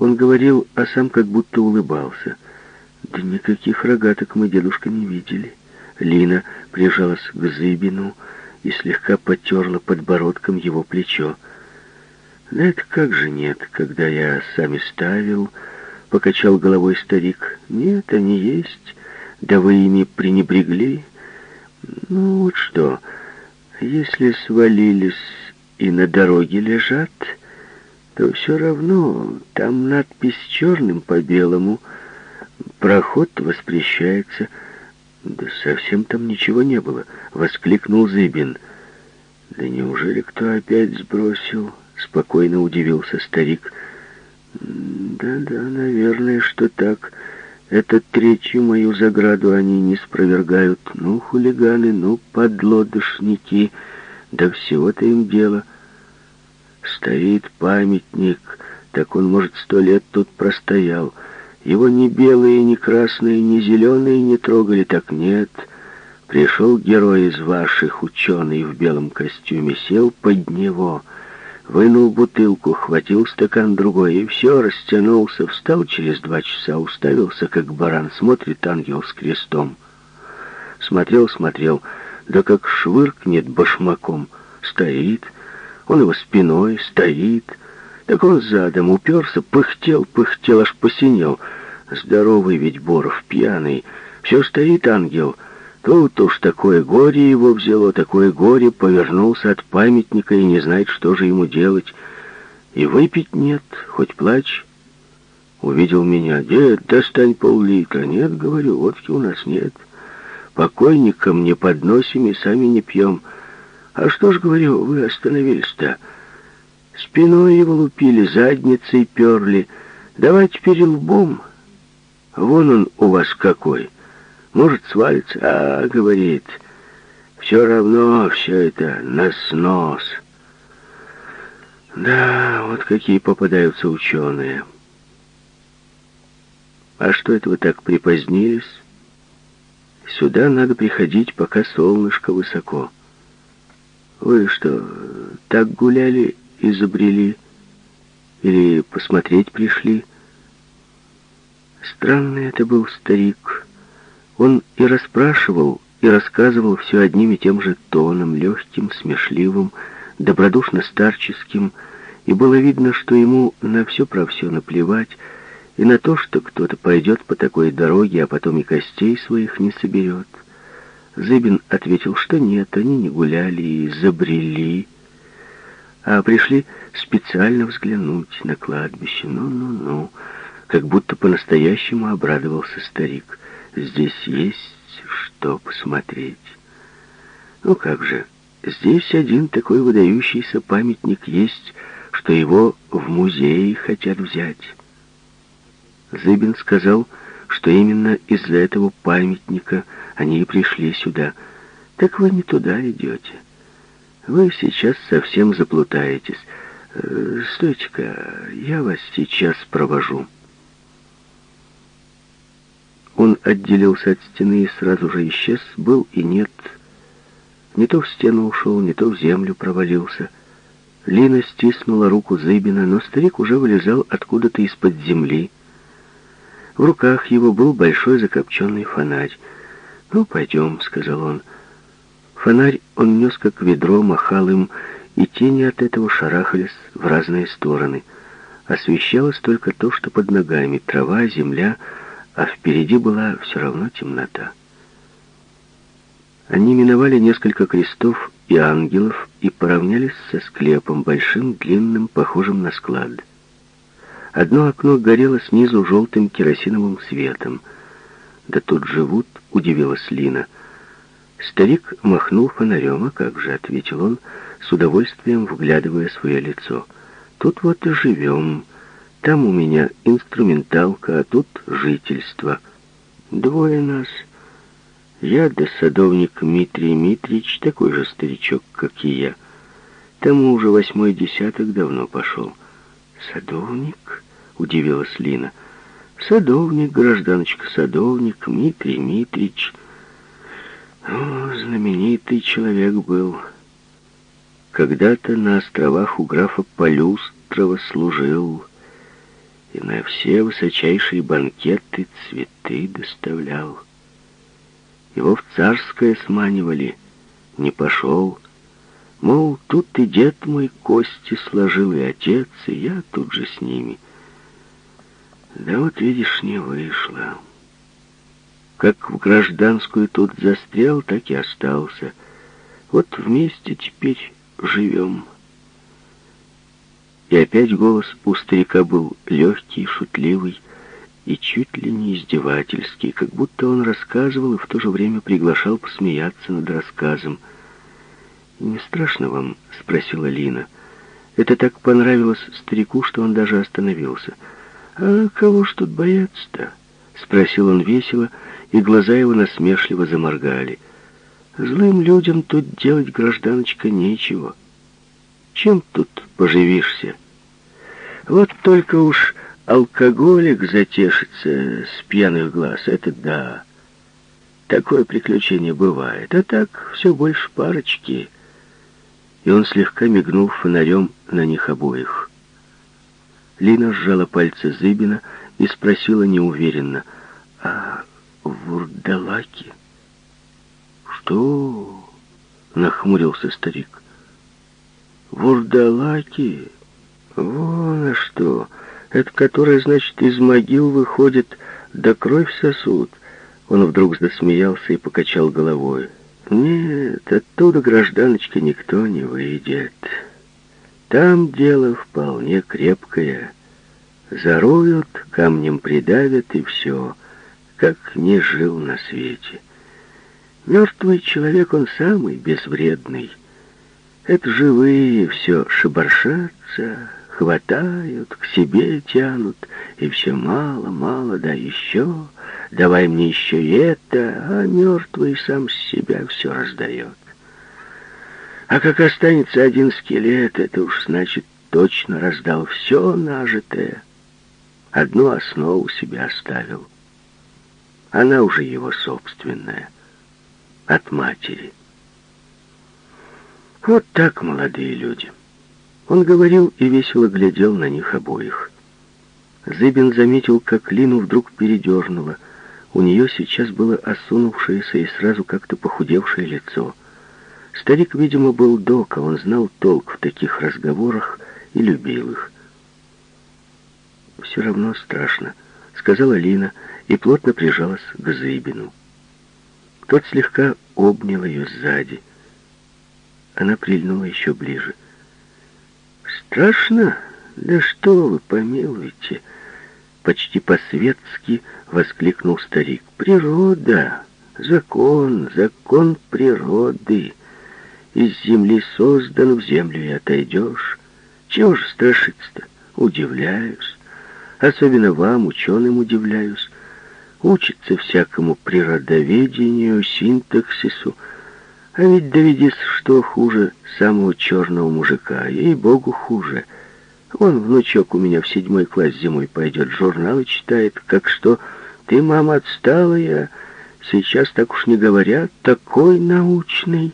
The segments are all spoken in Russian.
Он говорил, а сам как будто улыбался. Да никаких рогаток мы, дедушка, не видели. Лина прижалась к Зыбину и слегка потерла подбородком его плечо. «Да это как же нет, когда я сами ставил...» — покачал головой старик. «Нет, они есть. Да вы ими пренебрегли. Ну вот что, если свалились и на дороге лежат, то все равно там надпись черным по белому. Проход воспрещается». «Да совсем там ничего не было», — воскликнул Зыбин. «Да неужели кто опять сбросил?» — спокойно удивился старик. «Да-да, наверное, что так. Это третью мою заграду они не спровергают. Ну, хулиганы, ну, подлодышники, да всего-то им дело. Стоит памятник, так он, может, сто лет тут простоял. Его ни белые, ни красные, ни зеленые не трогали, так нет». Пришел герой из ваших, ученый в белом костюме, сел под него — Вынул бутылку, хватил стакан другой, и все, растянулся, встал через два часа, уставился, как баран, смотрит ангел с крестом. Смотрел, смотрел, да как швыркнет башмаком, стоит, он его спиной, стоит, так он задом уперся, пыхтел, пыхтел, аж посинел. Здоровый ведь Боров, пьяный, все стоит ангел — Тут уж такое горе его взяло, такое горе, повернулся от памятника и не знает, что же ему делать. И выпить нет, хоть плачь. Увидел меня. «Дед, достань пол-литра». «Нет, — говорю, — водки у нас нет. Покойникам не подносим и сами не пьем. А что ж, — говорю, — вы остановились-то? Спиной его лупили, задницей перли. Давай теперь лбом. Вон он у вас какой». Может, свалится, а, говорит, все равно все это на снос. Да, вот какие попадаются ученые. А что это вы так припозднились? Сюда надо приходить, пока солнышко высоко. Вы что, так гуляли, изобрели? Или посмотреть пришли? Странный это был старик. Он и расспрашивал, и рассказывал все одним и тем же тоном, легким, смешливым, добродушно-старческим, и было видно, что ему на все про все наплевать, и на то, что кто-то пойдет по такой дороге, а потом и костей своих не соберет. Зыбин ответил, что нет, они не гуляли и забрели, а пришли специально взглянуть на кладбище. Ну-ну-ну, как будто по-настоящему обрадовался старик. Здесь есть что посмотреть. Ну как же, здесь один такой выдающийся памятник есть, что его в музее хотят взять. Зыбин сказал, что именно из-за этого памятника они и пришли сюда. Так вы не туда идете. Вы сейчас совсем заплутаетесь. Э, стойте-ка, я вас сейчас провожу. Он отделился от стены и сразу же исчез, был и нет. Не то в стену ушел, не то в землю провалился. Лина стиснула руку Зыбина, но старик уже вылезал откуда-то из-под земли. В руках его был большой закопченный фонарь. «Ну, пойдем», — сказал он. Фонарь он нес как ведро, махал им, и тени от этого шарахались в разные стороны. Освещалось только то, что под ногами — трава, земля — а впереди была все равно темнота. Они миновали несколько крестов и ангелов и поравнялись со склепом, большим, длинным, похожим на склад. Одно окно горело снизу желтым керосиновым светом. «Да тут живут», — удивилась Лина. Старик махнул фонарем, а как же, — ответил он, с удовольствием вглядывая свое лицо. «Тут вот и живем». Там у меня инструменталка, а тут жительство. Двое нас. Я да садовник Дмитрий Митрич, такой же старичок, как и я. Тому уже восьмой десяток давно пошел. Садовник? Удивилась Лина. Садовник, гражданочка, садовник, Дмитрий Митрич. О, знаменитый человек был. Когда-то на островах у графа Полюстрова служил и на все высочайшие банкеты цветы доставлял. Его в царское сманивали, не пошел. Мол, тут и дед мой кости сложил, и отец, и я тут же с ними. Да вот, видишь, не вышло. Как в гражданскую тут застрял, так и остался. Вот вместе теперь живем. И опять голос у старика был легкий, шутливый и чуть ли не издевательский, как будто он рассказывал и в то же время приглашал посмеяться над рассказом. «Не страшно вам?» — спросила Лина. Это так понравилось старику, что он даже остановился. «А кого ж тут бояться-то?» — спросил он весело, и глаза его насмешливо заморгали. «Злым людям тут делать, гражданочка, нечего». Чем тут поживишься? Вот только уж алкоголик затешится с пьяных глаз, это да. Такое приключение бывает, а так все больше парочки. И он слегка мигнул фонарем на них обоих. Лина сжала пальцы Зыбина и спросила неуверенно, «А вурдалаки?» «Что?» — нахмурился старик. Вурдалаки? Вон а что. Это которое, значит, из могил выходит, да кровь сосуд. Он вдруг засмеялся и покачал головой. Нет, оттуда, гражданочка, никто не выйдет. Там дело вполне крепкое. Зароют, камнем придавят, и все. Как не жил на свете. Мертвый человек, он самый безвредный. Это живые все шебаршатся, хватают, к себе тянут, и все мало, мало, да еще, давай мне еще это, а мертвый сам с себя все раздает. А как останется один скелет, это уж значит точно раздал все нажитое. Одну основу себе оставил. Она уже его собственная, от матери. Вот так, молодые люди. Он говорил и весело глядел на них обоих. Зыбин заметил, как Лину вдруг передернуло. У нее сейчас было осунувшееся и сразу как-то похудевшее лицо. Старик, видимо, был дока, он знал толк в таких разговорах и любил их. «Все равно страшно», — сказала Лина и плотно прижалась к Зыбину. Тот слегка обнял ее сзади. Она прильнула еще ближе. «Страшно? Да что вы, помилуйте!» Почти по-светски воскликнул старик. «Природа! Закон! Закон природы! Из земли создан, в землю и отойдешь. Чего же страшиться-то? Удивляюсь. Особенно вам, ученым, удивляюсь. Учится всякому природоведению, синтаксису, а ведь доведись, что хуже самого черного мужика. Ей-богу, хуже. Он, внучок, у меня в седьмой класс зимой пойдет, журналы читает, как что ты, мама, отсталая, сейчас так уж не говорят, такой научный.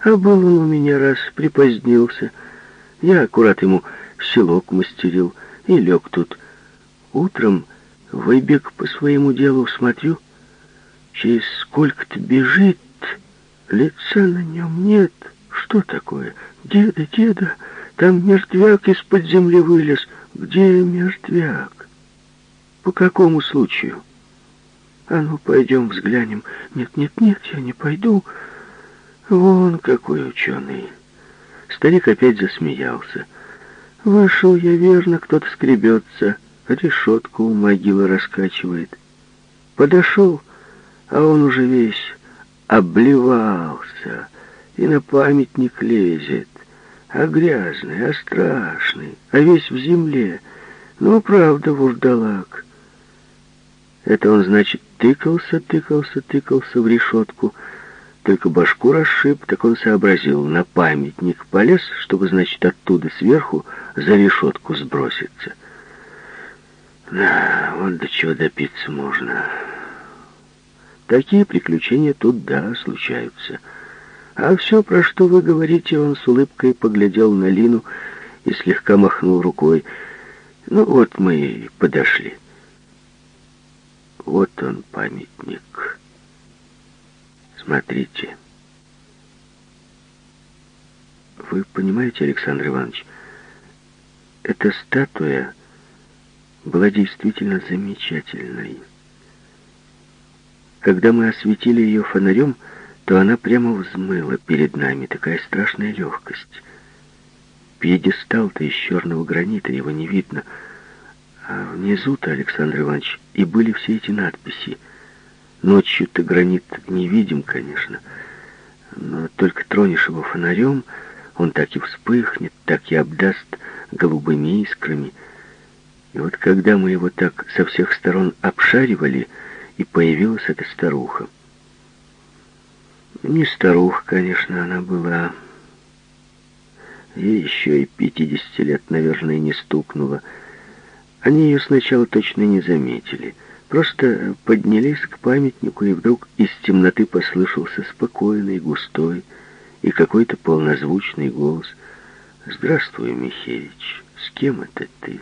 А был он у меня раз, припозднился. Я аккурат ему селок мастерил и лег тут. Утром выбег по своему делу, смотрю, через сколько-то бежит, Лица на нем нет. Что такое? Деда, деда, там мертвяк из-под земли вылез. Где мертвяк? По какому случаю? А ну, пойдем взглянем. Нет, нет, нет, я не пойду. Вон какой ученый. Старик опять засмеялся. Вышел я верно, кто-то скребется, решетку у могилы раскачивает. Подошел, а он уже весь обливался и на памятник лезет, а грязный, а страшный, а весь в земле. Ну, правда, вурдалак. Это он, значит, тыкался, тыкался, тыкался в решетку, только башку расшиб, так он сообразил, на памятник полез, чтобы, значит, оттуда сверху за решетку сброситься. Да, вот до чего допиться можно. Такие приключения тут, да, случаются. А все, про что вы говорите, он с улыбкой поглядел на Лину и слегка махнул рукой. Ну вот мы и подошли. Вот он, памятник. Смотрите. Вы понимаете, Александр Иванович, эта статуя была действительно замечательной. Когда мы осветили ее фонарем, то она прямо взмыла перед нами, такая страшная легкость. Пьедестал-то из черного гранита, его не видно. А внизу-то, Александр Иванович, и были все эти надписи. Ночью-то гранит не видим, конечно, но только тронешь его фонарем, он так и вспыхнет, так и обдаст голубыми искрами. И вот когда мы его так со всех сторон обшаривали, и появилась эта старуха. Не старуха, конечно, она была. Ей еще и пятидесяти лет, наверное, не стукнуло. Они ее сначала точно не заметили. Просто поднялись к памятнику, и вдруг из темноты послышался спокойный, густой и какой-то полнозвучный голос. «Здравствуй, Михеич, с кем это ты?»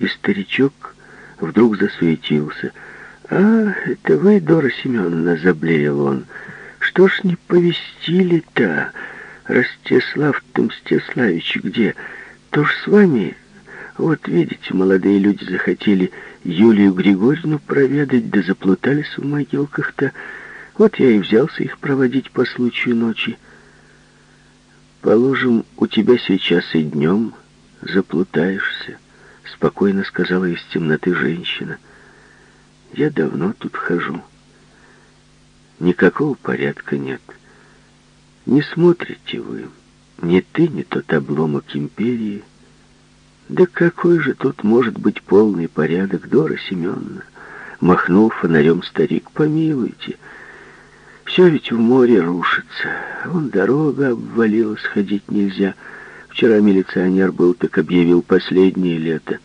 И старичок вдруг засуетился — «А, это вы, Дора Семеновна, заблеял он. Что ж не повестили-то? Ростислав-то Мстиславич где? То ж с вами? Вот видите, молодые люди захотели Юлию Григорьевну проведать, да заплутались в могилках-то. Вот я и взялся их проводить по случаю ночи. Положим, у тебя сейчас и днем заплутаешься, спокойно сказала из темноты женщина. — я давно тут хожу. Никакого порядка нет. Не смотрите вы. Ни ты, ни тот обломок империи. Да какой же тут может быть полный порядок, Дора Семеновна? Махнул фонарем старик. Помилуйте. Все ведь в море рушится. Вон дорога обвалилась, ходить нельзя. Вчера милиционер был, так объявил последнее лето.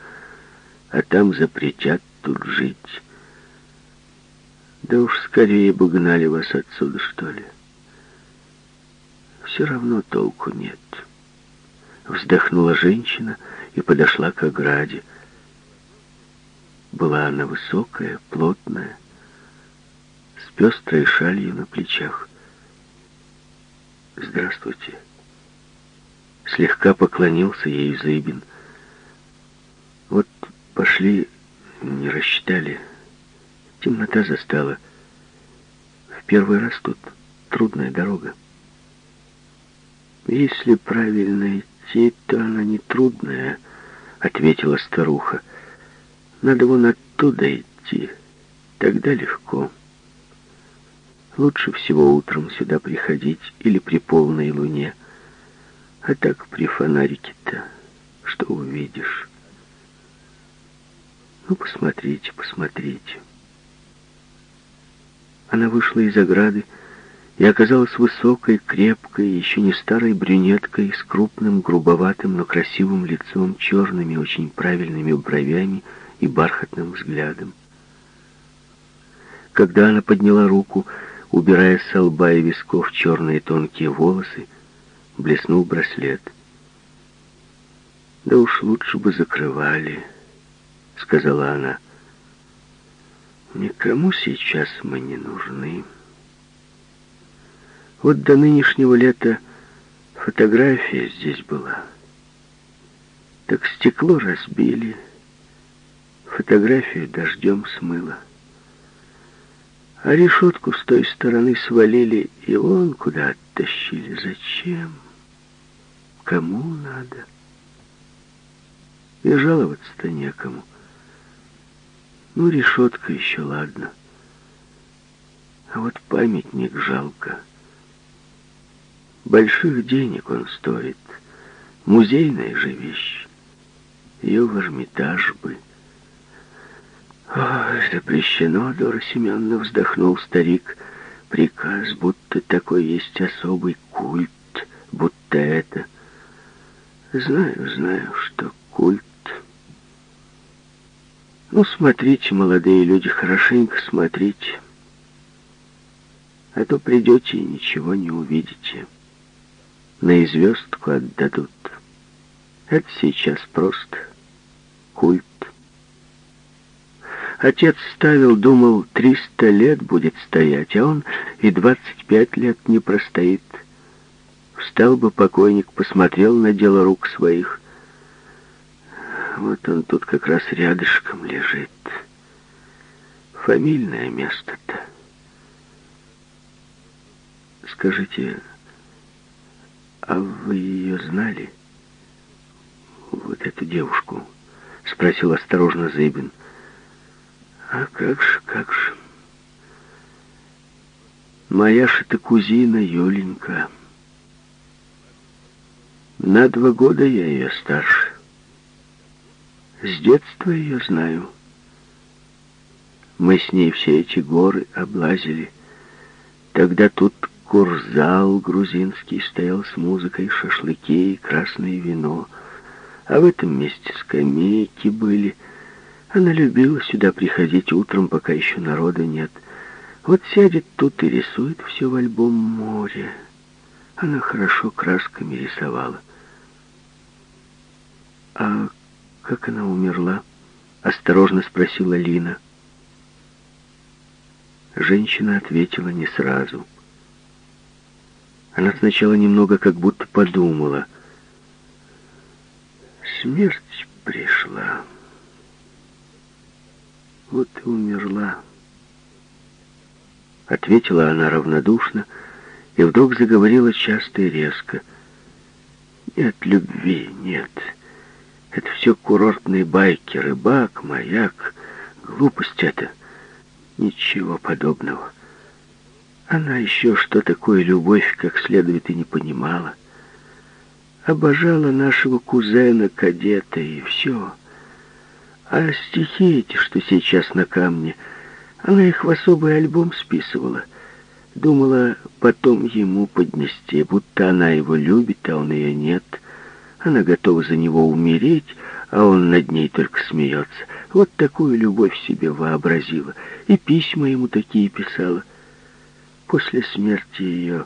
А там запретят тут жить. Да уж скорее бы гнали вас отсюда, что ли. Все равно толку нет. Вздохнула женщина и подошла к ограде. Была она высокая, плотная, с пестрой шалью на плечах. «Здравствуйте!» Слегка поклонился ей Зыбин. «Вот пошли, не рассчитали». Темнота застала. В первый раз тут трудная дорога. Если правильно идти, то она не трудная, ответила старуха. Надо вон оттуда идти, тогда легко. Лучше всего утром сюда приходить или при полной луне. А так при фонарике-то что увидишь? Ну, посмотрите, посмотрите. Она вышла из ограды и оказалась высокой, крепкой, еще не старой брюнеткой с крупным, грубоватым, но красивым лицом, черными, очень правильными бровями и бархатным взглядом. Когда она подняла руку, убирая с лба и висков черные тонкие волосы, блеснул браслет. «Да уж лучше бы закрывали», — сказала она. Никому сейчас мы не нужны. Вот до нынешнего лета фотография здесь была. Так стекло разбили, фотографию дождем смыло. А решетку с той стороны свалили и вон куда оттащили. Зачем? Кому надо? И жаловаться-то некому. Ну, решетка еще ладно. А вот памятник жалко. Больших денег он стоит. Музейная же вещь. Ее в Эрмитаж бы. О, запрещено, Дора Семеновна, вздохнул старик. Приказ, будто такой есть особый культ, будто это. Знаю, знаю, что культ ну, смотрите, молодые люди, хорошенько смотрите. А то придете и ничего не увидите. На известку отдадут. Это сейчас просто культ. Отец ставил, думал, триста лет будет стоять, а он и двадцать пять лет не простоит. Встал бы покойник, посмотрел на дело рук своих. Вот он тут как раз рядышком лежит. Фамильное место-то. Скажите, а вы ее знали? Вот эту девушку? Спросил осторожно Зыбин. А как же, как же. Моя же ты кузина Юленька. На два года я ее старше. С детства ее знаю. Мы с ней все эти горы облазили. Тогда тут курзал грузинский стоял с музыкой, шашлыки и красное вино. А в этом месте скамейки были. Она любила сюда приходить утром, пока еще народа нет. Вот сядет тут и рисует все в альбом море. Она хорошо красками рисовала. «А как она умерла?» — осторожно спросила Лина. Женщина ответила не сразу. Она сначала немного как будто подумала. Смерть пришла. Вот и умерла. Ответила она равнодушно и вдруг заговорила часто и резко. Нет любви, нет. Это все курортные байки, рыбак, маяк. Глупость это. Ничего подобного. Она еще, что такое любовь, как следует и не понимала. Обожала нашего кузена-кадета, и все. А стихи эти, что сейчас на камне, она их в особый альбом списывала. Думала потом ему поднести, будто она его любит, а он ее нет — она готова за него умереть, а он над ней только смеется. Вот такую любовь себе вообразила. И письма ему такие писала. После смерти ее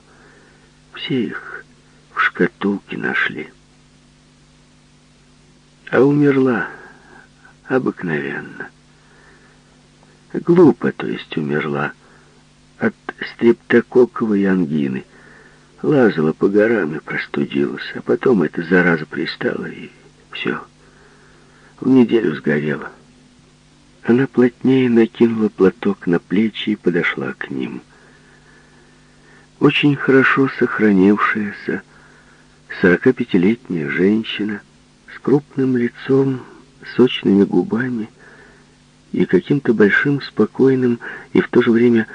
все их в шкатулке нашли. А умерла обыкновенно. Глупо, то есть умерла от стрептококковой ангины — Лазала по горам и простудилась, а потом эта зараза пристала, и все. В неделю сгорела. Она плотнее накинула платок на плечи и подошла к ним. Очень хорошо сохранившаяся 45-летняя женщина с крупным лицом, сочными губами и каким-то большим, спокойным и в то же время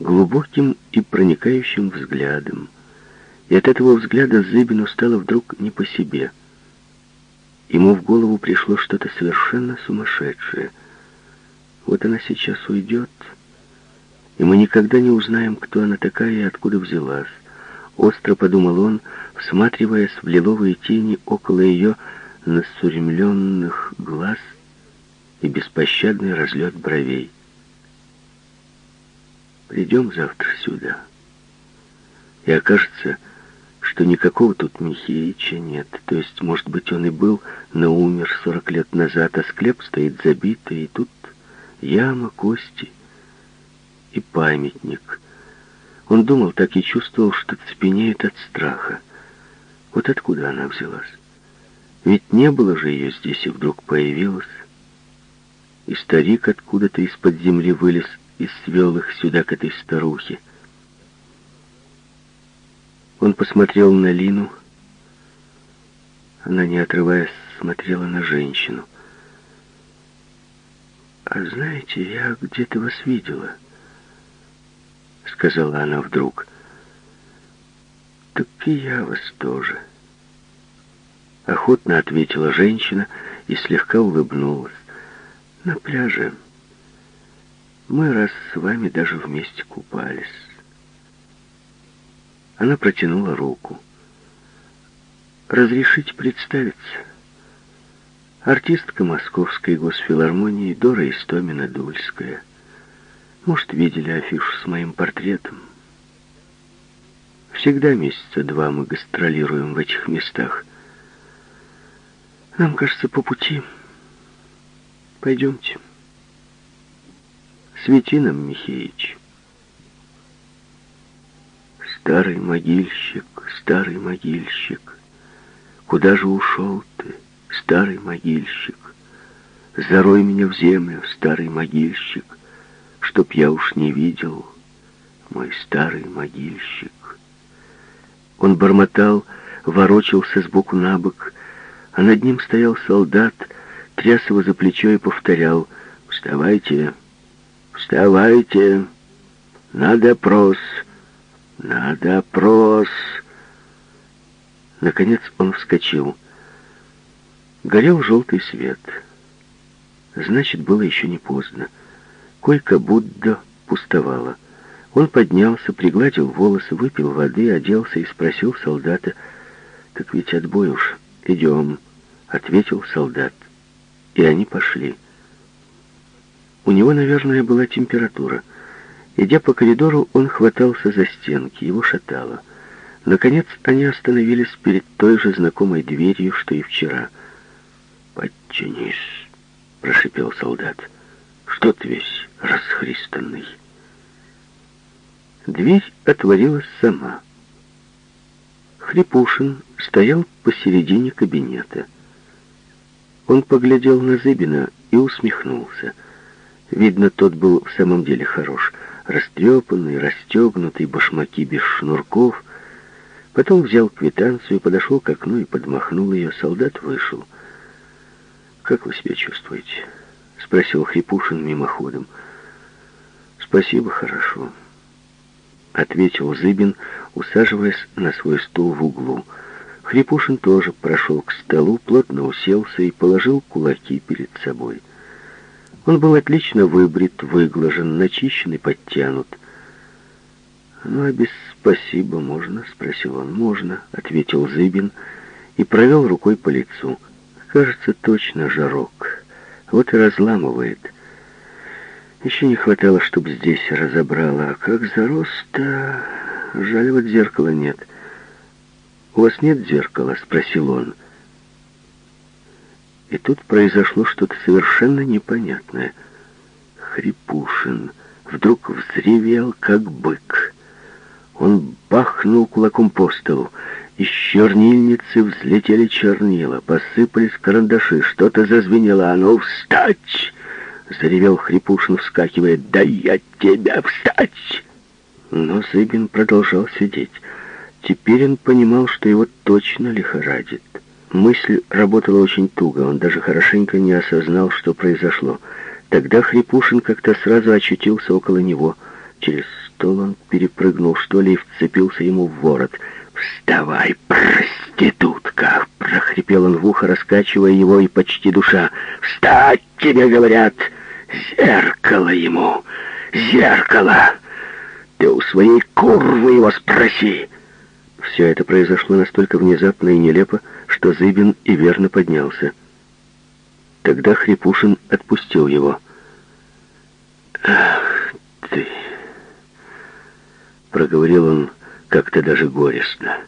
глубоким и проникающим взглядом. И от этого взгляда Зыбину стало вдруг не по себе. Ему в голову пришло что-то совершенно сумасшедшее. Вот она сейчас уйдет, и мы никогда не узнаем, кто она такая и откуда взялась. Остро подумал он, всматриваясь в лиловые тени около ее насуремленных глаз и беспощадный разлет бровей. Придем завтра сюда, и окажется, что никакого тут Михеича нет. То есть, может быть, он и был, но умер сорок лет назад, а склеп стоит забитый, и тут яма, кости и памятник. Он думал так и чувствовал, что цепенеет от страха. Вот откуда она взялась? Ведь не было же ее здесь, и вдруг появилась. И старик откуда-то из-под земли вылез и свел их сюда к этой старухе. Он посмотрел на Лину. Она, не отрываясь, смотрела на женщину. «А знаете, я где-то вас видела», — сказала она вдруг. «Так и я вас тоже». Охотно ответила женщина и слегка улыбнулась. «На пляже. Мы раз с вами даже вместе купались». Она протянула руку. «Разрешите представиться?» Артистка Московской госфилармонии Дора Истомина-Дульская. Может, видели афишу с моим портретом? Всегда месяца два мы гастролируем в этих местах. Нам, кажется, по пути. Пойдемте. Свети нам, Михеич. Старый могильщик, старый могильщик, Куда же ушел ты, старый могильщик? Зарой меня в землю, старый могильщик, Чтоб я уж не видел, мой старый могильщик. Он бормотал, ворочался сбоку на бок, а над ним стоял солдат, тряс его за плечо и повторял «Вставайте, вставайте, на допрос, на допрос». Наконец он вскочил. Горел желтый свет. Значит, было еще не поздно. Койка Будда пустовала. Он поднялся, пригладил волосы, выпил воды, оделся и спросил солдата, «Так ведь отбой уж, идем», — ответил солдат. И они пошли. У него, наверное, была температура. Идя по коридору, он хватался за стенки, его шатало. Наконец они остановились перед той же знакомой дверью, что и вчера. «Подчинись», — прошипел солдат. «Что ты весь расхристанный?» Дверь отворилась сама. Хрипушин стоял посередине кабинета. Он поглядел на Зыбина и усмехнулся. Видно, тот был в самом деле хорош. Растрепанный, расстегнутый, башмаки без шнурков. Потом взял квитанцию, подошел к окну и подмахнул ее. Солдат вышел. «Как вы себя чувствуете?» — спросил Хрипушин мимоходом. «Спасибо, хорошо» ответил Зыбин, усаживаясь на свой стул в углу. Хрипушин тоже прошел к столу, плотно уселся и положил кулаки перед собой. Он был отлично выбрит, выглажен, начищен и подтянут. «Ну, а без спасибо можно?» — спросил он. «Можно», — ответил Зыбин и провел рукой по лицу. «Кажется, точно жарок. Вот и разламывает». Еще не хватало, чтобы здесь разобрала. А как зарос-то... Жаль, вот зеркала нет. «У вас нет зеркала?» — спросил он. И тут произошло что-то совершенно непонятное. Хрипушин вдруг взревел, как бык. Он бахнул кулаком по столу. Из чернильницы взлетели чернила, посыпались карандаши, что-то зазвенело. «А ну, встать!» — заревел Хрипушин, вскакивая. «Да я тебя встать!» Но Зыбин продолжал сидеть. Теперь он понимал, что его точно лихорадит. Мысль работала очень туго, он даже хорошенько не осознал, что произошло. Тогда Хрипушин как-то сразу очутился около него. Через стол он перепрыгнул, что ли, и вцепился ему в ворот. «Вставай, проститутка!» — прохрипел он в ухо, раскачивая его и почти душа. «Встать, тебе говорят!» Зеркало ему! Зеркало! Ты у своей курвы его спроси!» Все это произошло настолько внезапно и нелепо, что Зыбин и верно поднялся. Тогда Хрипушин отпустил его. «Ах ты!» Проговорил он как-то даже горестно.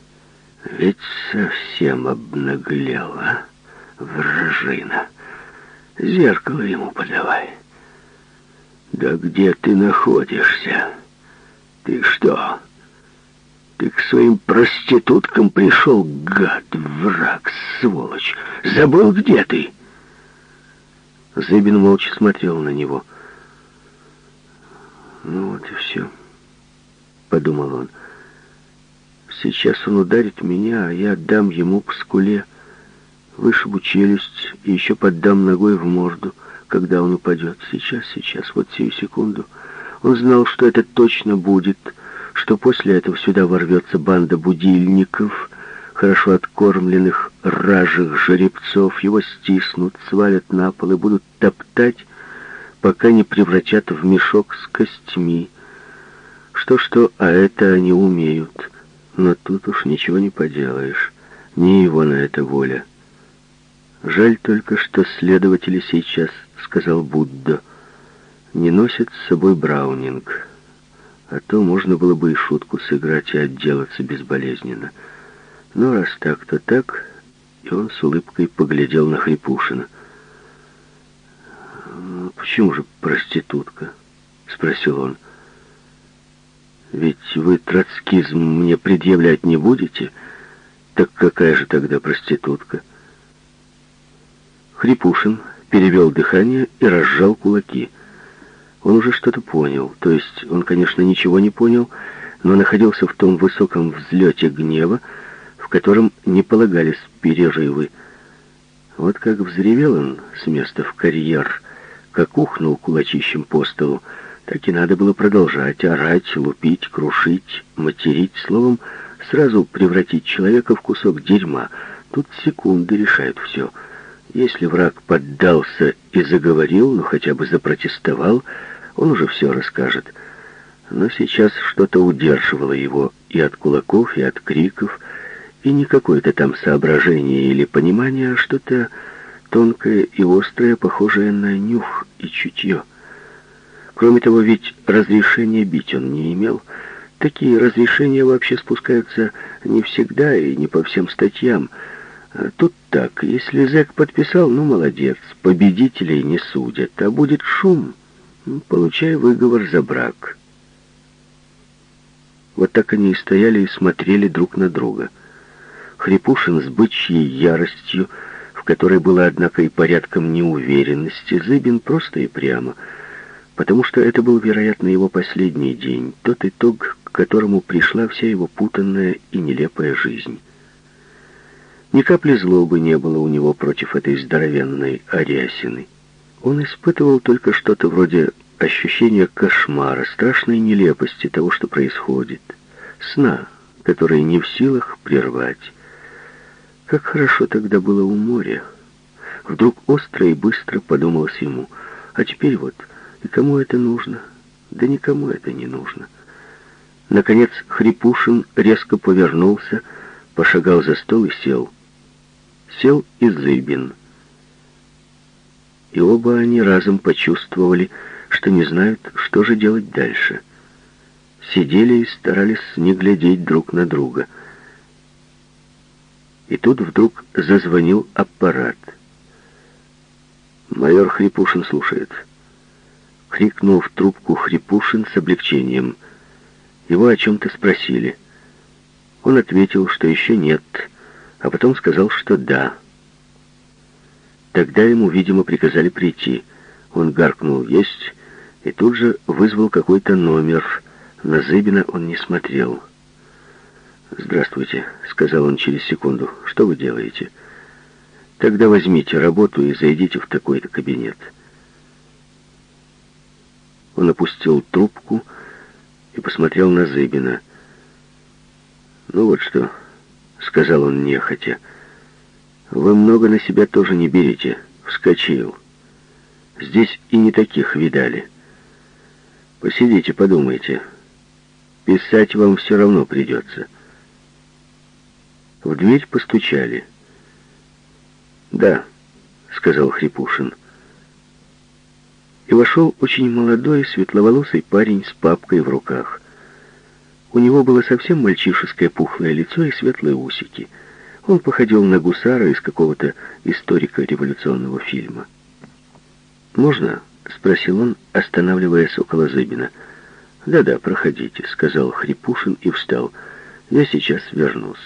«Ведь совсем обнаглела, вражина. Зеркало ему подавай». «Да где ты находишься? Ты что? Ты к своим проституткам пришел, гад, враг, сволочь? Забыл, где ты?» Зыбин молча смотрел на него. «Ну вот и все», — подумал он. «Сейчас он ударит меня, а я отдам ему по скуле, вышибу челюсть и еще поддам ногой в морду» когда он упадет. Сейчас, сейчас, вот сию секунду. Он знал, что это точно будет, что после этого сюда ворвется банда будильников, хорошо откормленных ражих жеребцов, его стиснут, свалят на пол и будут топтать, пока не превратят в мешок с костьми. Что-что, а это они умеют. Но тут уж ничего не поделаешь. Не его на это воля. Жаль только, что следователи сейчас — сказал Будда, — не носит с собой браунинг. А то можно было бы и шутку сыграть и отделаться безболезненно. Но раз так, то так, и он с улыбкой поглядел на Хрипушина. «Почему же проститутка?» — спросил он. «Ведь вы троцкизм мне предъявлять не будете? Так какая же тогда проститутка?» Хрипушин перевел дыхание и разжал кулаки. Он уже что-то понял. То есть он, конечно, ничего не понял, но находился в том высоком взлете гнева, в котором не полагались перерывы. Вот как взревел он с места в карьер, как ухнул кулачищем по столу, так и надо было продолжать орать, лупить, крушить, материть, словом, сразу превратить человека в кусок дерьма. Тут секунды решают все. Если враг поддался и заговорил, ну хотя бы запротестовал, он уже все расскажет. Но сейчас что-то удерживало его и от кулаков, и от криков, и не какое-то там соображение или понимание, а что-то тонкое и острое, похожее на нюх и чутье. Кроме того, ведь разрешения бить он не имел. Такие разрешения вообще спускаются не всегда и не по всем статьям. А тут так, если зэк подписал, ну молодец, победителей не судят, а будет шум, ну, получай выговор за брак. Вот так они и стояли и смотрели друг на друга. Хрипушин с бычьей яростью, в которой было, однако, и порядком неуверенности, Зыбин просто и прямо, потому что это был, вероятно, его последний день, тот итог, к которому пришла вся его путанная и нелепая жизнь. Ни капли злобы не было у него против этой здоровенной Ариасины. Он испытывал только что-то вроде ощущения кошмара, страшной нелепости того, что происходит, сна, который не в силах прервать. Как хорошо тогда было у моря. Вдруг остро и быстро подумалось ему, а теперь вот, и кому это нужно? Да никому это не нужно. Наконец Хрипушин резко повернулся, пошагал за стол и сел. Сел и Зыбин. И оба они разом почувствовали, что не знают, что же делать дальше. Сидели и старались не глядеть друг на друга — и тут вдруг зазвонил аппарат. Майор Хрипушин слушает. Крикнул в трубку Хрипушин с облегчением. Его о чем-то спросили. Он ответил, что еще нет, а потом сказал, что да. Тогда ему, видимо, приказали прийти. Он гаркнул «Есть!» и тут же вызвал какой-то номер. На Зыбина он не смотрел. «Здравствуйте», — сказал он через секунду. «Что вы делаете?» «Тогда возьмите работу и зайдите в такой-то кабинет». Он опустил трубку и посмотрел на Зыбина. «Ну вот что», — сказал он нехотя, — «вы много на себя тоже не берете», — вскочил. «Здесь и не таких видали. Посидите, подумайте. Писать вам все равно придется». В дверь постучали. «Да», — сказал Хрипушин. И вошел очень молодой, светловолосый парень с папкой в руках. У него было совсем мальчишеское пухлое лицо и светлые усики. Он походил на гусара из какого-то историка революционного фильма. «Можно?» — спросил он, останавливаясь около Зыбина. «Да-да, проходите», — сказал Хрипушин и встал. «Я сейчас вернусь».